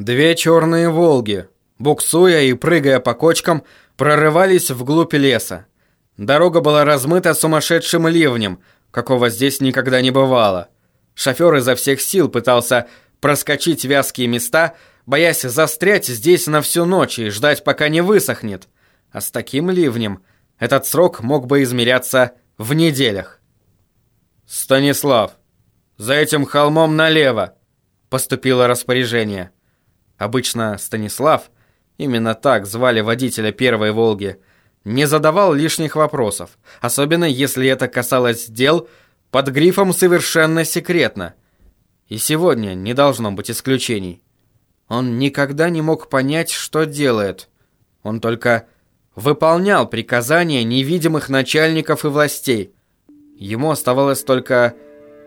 Две черные «Волги», буксуя и прыгая по кочкам, прорывались вглубь леса. Дорога была размыта сумасшедшим ливнем, какого здесь никогда не бывало. Шофер изо всех сил пытался проскочить вязкие места, боясь застрять здесь на всю ночь и ждать, пока не высохнет. А с таким ливнем этот срок мог бы измеряться в неделях. «Станислав, за этим холмом налево!» Поступило распоряжение. Обычно Станислав, именно так звали водителя первой «Волги», не задавал лишних вопросов, особенно если это касалось дел под грифом «совершенно секретно». И сегодня не должно быть исключений. Он никогда не мог понять, что делает. Он только выполнял приказания невидимых начальников и властей. Ему оставалось только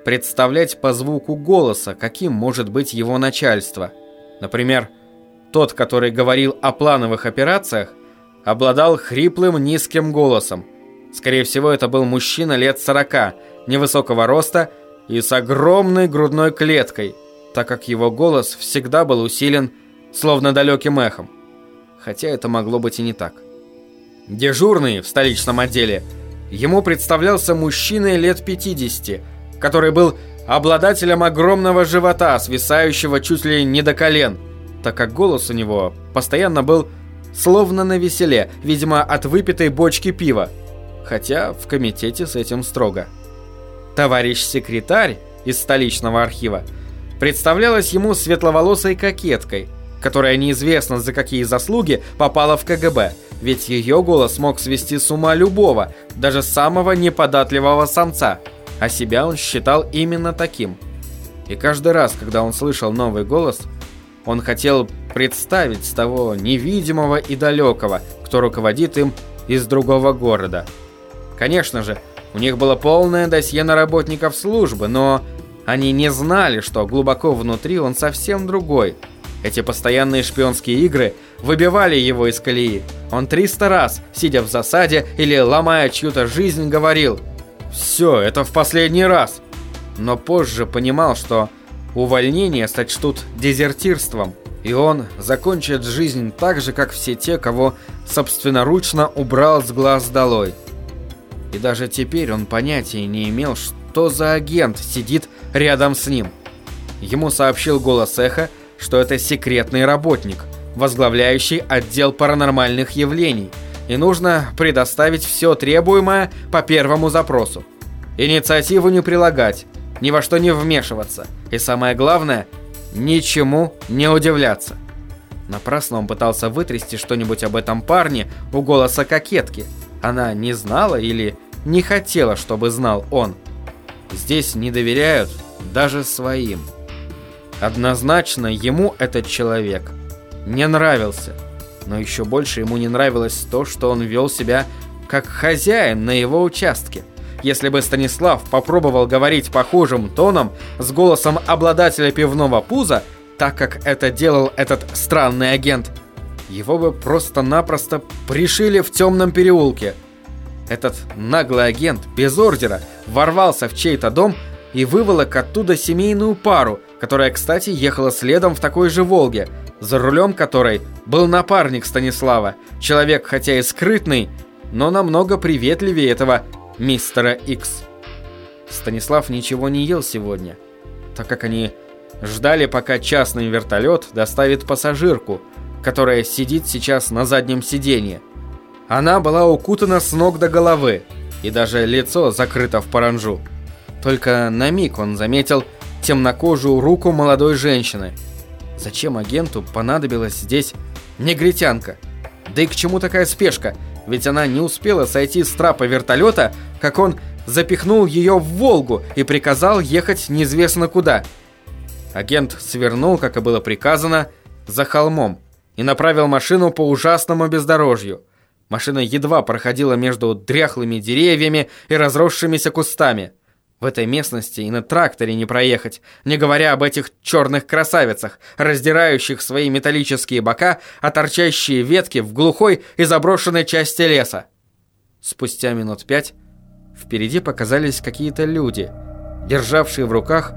представлять по звуку голоса, каким может быть его начальство – Например, тот, который говорил о плановых операциях, обладал хриплым низким голосом. Скорее всего, это был мужчина лет 40, невысокого роста и с огромной грудной клеткой, так как его голос всегда был усилен, словно далеким эхом. Хотя это могло быть и не так. Дежурный в столичном отделе ему представлялся мужчиной лет 50, который был обладателем огромного живота, свисающего чуть ли не до колен, так как голос у него постоянно был словно на веселе, видимо, от выпитой бочки пива, хотя в комитете с этим строго. Товарищ секретарь из столичного архива представлялась ему светловолосой кокеткой, которая неизвестно за какие заслуги попала в КГБ, ведь ее голос мог свести с ума любого, даже самого неподатливого самца – а себя он считал именно таким. И каждый раз, когда он слышал новый голос, он хотел представить с того невидимого и далекого, кто руководит им из другого города. Конечно же, у них было полное досье на работников службы, но они не знали, что глубоко внутри он совсем другой. Эти постоянные шпионские игры выбивали его из колеи. Он 300 раз, сидя в засаде или ломая чью-то жизнь, говорил – все, это в последний раз. Но позже понимал, что увольнение сочтут дезертирством, и он закончит жизнь так же, как все те, кого собственноручно убрал с глаз долой. И даже теперь он понятия не имел, что за агент сидит рядом с ним. Ему сообщил голос эхо, что это секретный работник, возглавляющий отдел паранормальных явлений – и нужно предоставить все требуемое по первому запросу. Инициативу не прилагать, ни во что не вмешиваться, и самое главное, ничему не удивляться. Напрасно он пытался вытрясти что-нибудь об этом парне у голоса кокетки. Она не знала или не хотела, чтобы знал он. Здесь не доверяют даже своим. Однозначно ему этот человек не нравился но еще больше ему не нравилось то, что он вел себя как хозяин на его участке. Если бы Станислав попробовал говорить похожим тоном с голосом обладателя пивного пуза, так как это делал этот странный агент, его бы просто-напросто пришили в темном переулке. Этот наглый агент без ордера ворвался в чей-то дом и выволок оттуда семейную пару, которая, кстати, ехала следом в такой же «Волге», за рулем которой был напарник Станислава, человек хотя и скрытный, но намного приветливее этого мистера Икс. Станислав ничего не ел сегодня, так как они ждали, пока частный вертолет доставит пассажирку, которая сидит сейчас на заднем сиденье. Она была укутана с ног до головы, и даже лицо закрыто в паранжу. Только на миг он заметил темнокожую руку молодой женщины – Зачем агенту понадобилась здесь негритянка? Да и к чему такая спешка? Ведь она не успела сойти с трапа вертолета, как он запихнул ее в Волгу и приказал ехать неизвестно куда. Агент свернул, как и было приказано, за холмом и направил машину по ужасному бездорожью. Машина едва проходила между дряхлыми деревьями и разросшимися кустами. В этой местности и на тракторе не проехать, не говоря об этих черных красавицах, раздирающих свои металлические бока, а торчащие ветки в глухой и заброшенной части леса. Спустя минут пять впереди показались какие-то люди, державшие в руках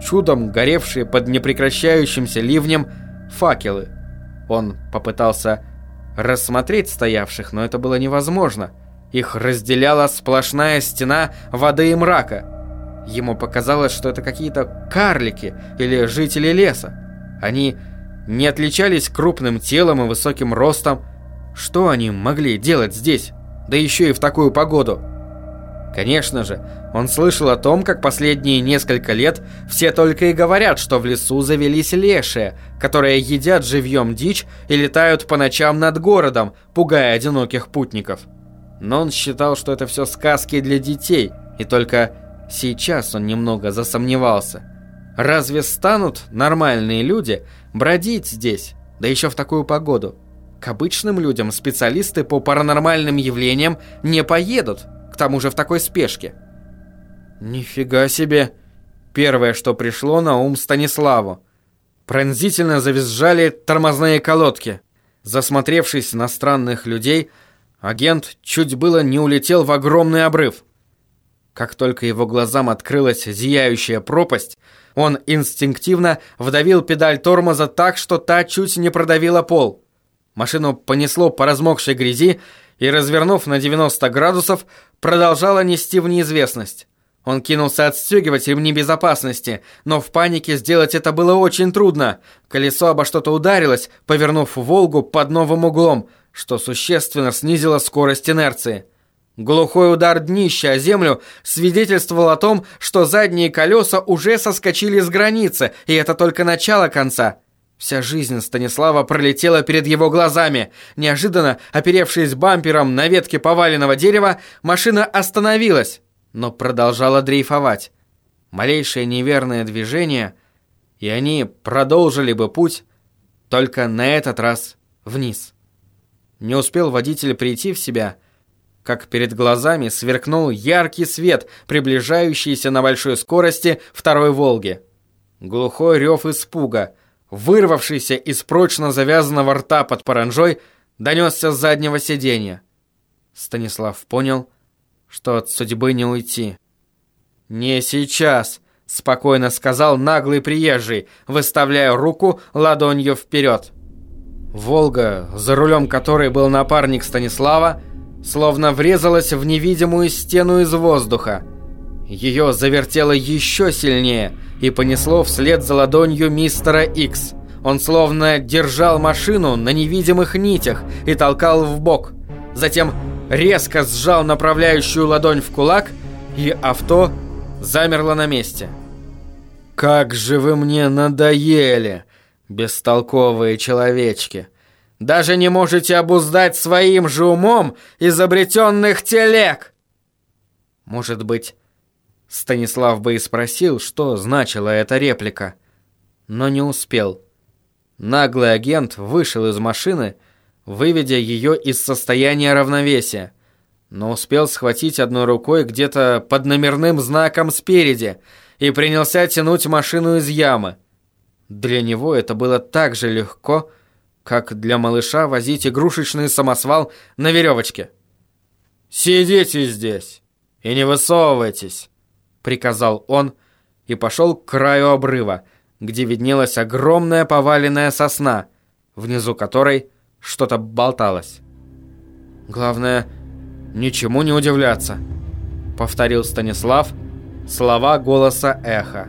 чудом горевшие под непрекращающимся ливнем факелы. Он попытался рассмотреть стоявших, но это было невозможно. Их разделяла сплошная стена воды и мрака. Ему показалось, что это какие-то карлики или жители леса. Они не отличались крупным телом и высоким ростом. Что они могли делать здесь? Да еще и в такую погоду. Конечно же, он слышал о том, как последние несколько лет все только и говорят, что в лесу завелись лешие, которые едят живьем дичь и летают по ночам над городом, пугая одиноких путников. Но он считал, что это все сказки для детей, и только сейчас он немного засомневался. Разве станут нормальные люди бродить здесь, да еще в такую погоду? К обычным людям специалисты по паранормальным явлениям не поедут, к тому же в такой спешке. Нифига себе! Первое, что пришло на ум Станиславу. Пронзительно завизжали тормозные колодки. Засмотревшись на странных людей, агент чуть было не улетел в огромный обрыв. Как только его глазам открылась зияющая пропасть, он инстинктивно вдавил педаль тормоза так, что та чуть не продавила пол. Машину понесло по размокшей грязи и, развернув на 90 градусов, продолжала нести в неизвестность. Он кинулся отстегивать ремни безопасности, но в панике сделать это было очень трудно. Колесо обо что-то ударилось, повернув «Волгу» под новым углом, что существенно снизило скорость инерции. Глухой удар днища о землю свидетельствовал о том, что задние колеса уже соскочили с границы, и это только начало конца. Вся жизнь Станислава пролетела перед его глазами. Неожиданно, оперевшись бампером на ветке поваленного дерева, машина остановилась, но продолжала дрейфовать. Малейшее неверное движение, и они продолжили бы путь, только на этот раз вниз. Не успел водитель прийти в себя, как перед глазами сверкнул яркий свет, приближающийся на большой скорости второй «Волги». Глухой рев испуга — вырвавшийся из прочно завязанного рта под паранжой, донесся с заднего сиденья. Станислав понял, что от судьбы не уйти. «Не сейчас», — спокойно сказал наглый приезжий, выставляя руку ладонью вперед. «Волга», за рулем которой был напарник Станислава, словно врезалась в невидимую стену из воздуха. Ее завертело еще сильнее — и понесло вслед за ладонью мистера Икс. Он словно держал машину на невидимых нитях и толкал в бок. Затем резко сжал направляющую ладонь в кулак, и авто замерло на месте. «Как же вы мне надоели, бестолковые человечки! Даже не можете обуздать своим же умом изобретенных телег!» Может быть, Станислав бы и спросил, что значила эта реплика, но не успел. Наглый агент вышел из машины, выведя ее из состояния равновесия, но успел схватить одной рукой где-то под номерным знаком спереди и принялся тянуть машину из ямы. Для него это было так же легко, как для малыша возить игрушечный самосвал на веревочке. «Сидите здесь и не высовывайтесь!» приказал он и пошел к краю обрыва, где виднелась огромная поваленная сосна, внизу которой что-то болталось. Главное, ничему не удивляться, повторил Станислав слова голоса эха.